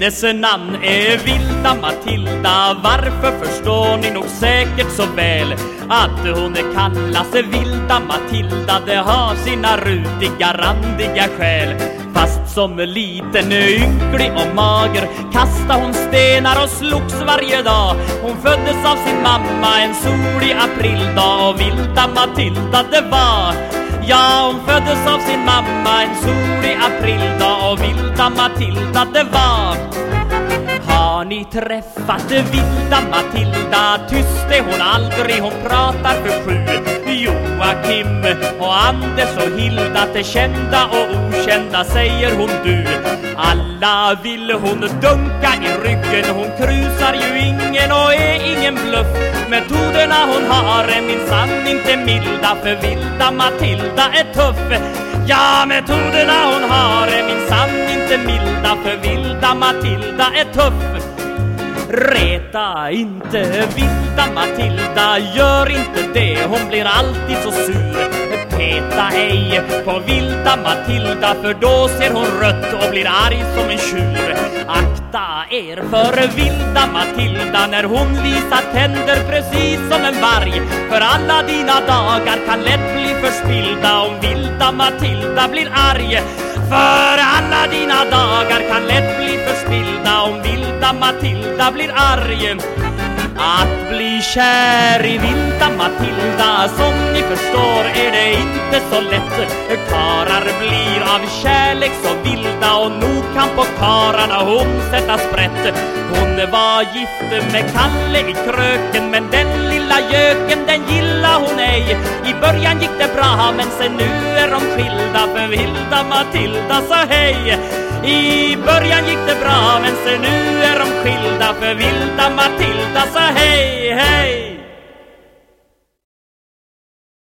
Hennes namn är Vilda Matilda. Varför förstår ni nog säkert så väl Att hon kallas Vilda Matilda? Det har sina rutiga, randiga skäl. Fast som liten, ynklig och mager Kastade hon stenar och slogs varje dag. Hon föddes av sin mamma en solig aprildag. Och Vilda Matilda det var Ja, hon föddes av sin mamma en solig aprildag. Och vilda Matilda det var ni träffat vilda Matilda? Tyst är hon aldrig, hon pratar för sju. Joakim och Anders och Hilda Till kända och okända säger hon du. Alla vill hon dunka i ryggen Hon krusar ju ingen och är ingen bluff. Metoderna hon har är minsann inte milda För vilda Matilda är tuff. Ja, metoderna hon har är minsann inte milda För vilda Matilda är tuff. Reta inte vilda Matilda, gör inte det, hon blir alltid så sur. Peta ej på vilda Matilda, för då ser hon rött och blir arg som en tjur. Akta er för vilda Matilda när hon visar tänder precis som en varg. För alla dina dagar kan lätt förspilda om vilda Matilda blir arg. För alla dina dagar kan lätt bli förspilda om vilda Matilda blir arg. Att bli kär i vilda Matilda Som ni förstår det så lätt. Karar blir av kärlek så vilda Och nog kan på kararna hon sätta sprätt. Hon var gift med Kalle i kröken Men den lilla göken den gillar hon ej. I början gick det bra men sen nu är de skilda För vilda Matilda sa hej. I början gick det bra men sen nu är de skilda för vilda Matilda sa hej.